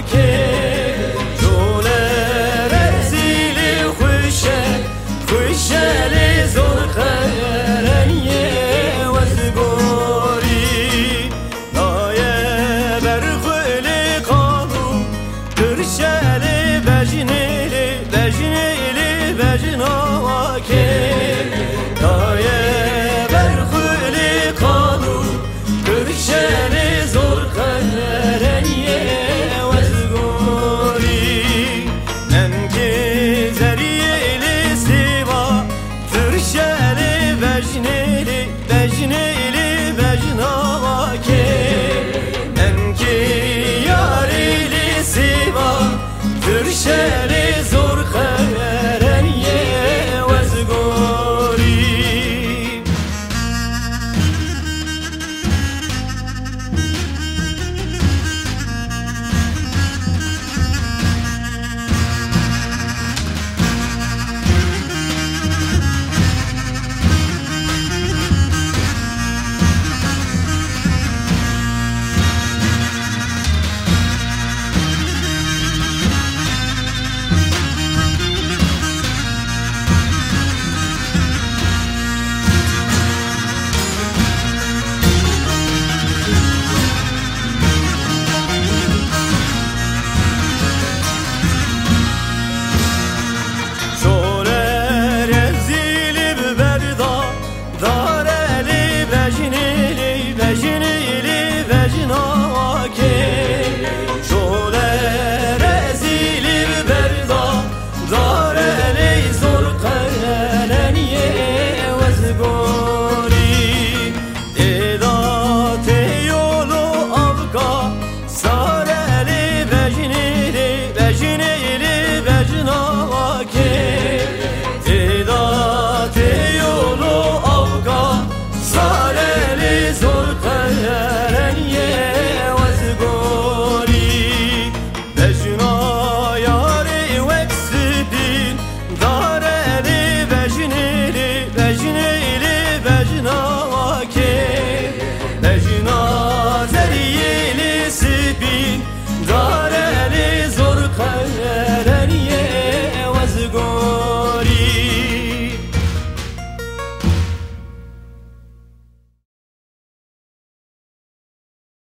ke